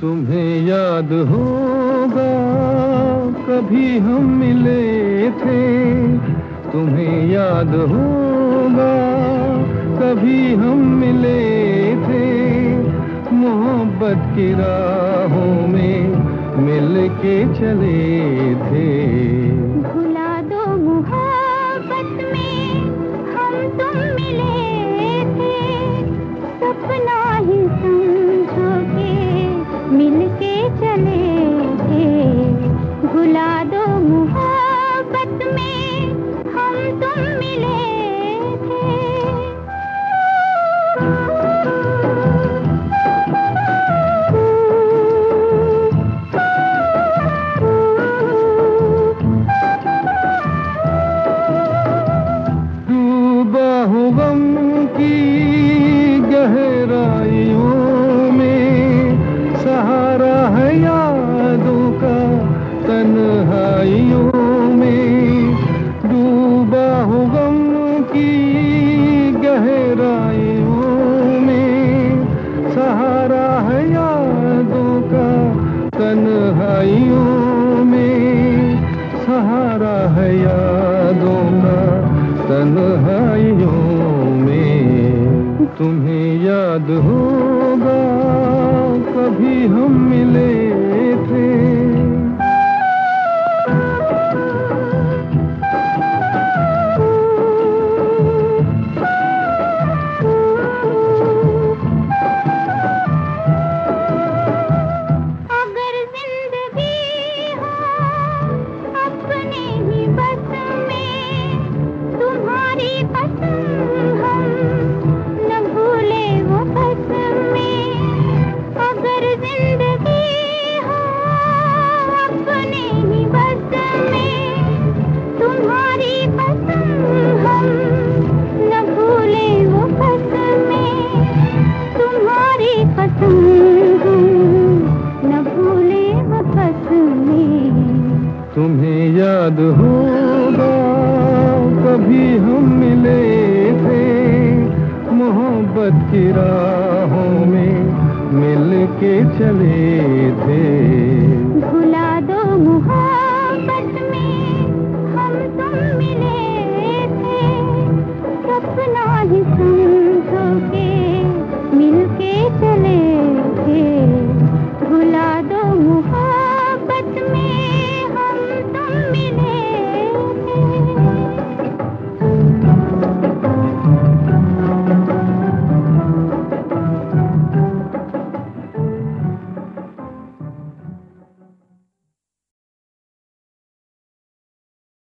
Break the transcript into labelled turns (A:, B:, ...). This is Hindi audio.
A: तुम्हें याद होगा, कभी हम मिले थे। तुम्हें याद होगा, कभी हम मिले थे। मोहब्बत की राहों में मिल के चले थे। यादों का तन्हाइयों में तुम्हें याद होगा कभी हम मिले थे।
B: याद होगा कभी हम मिले थे मोहब्बत की राहों में मिल के चले थे। भुला दो मोहब्बत में
A: हम तुम मिले थे। सपना के मिल के चले थे। भुला दो मुहा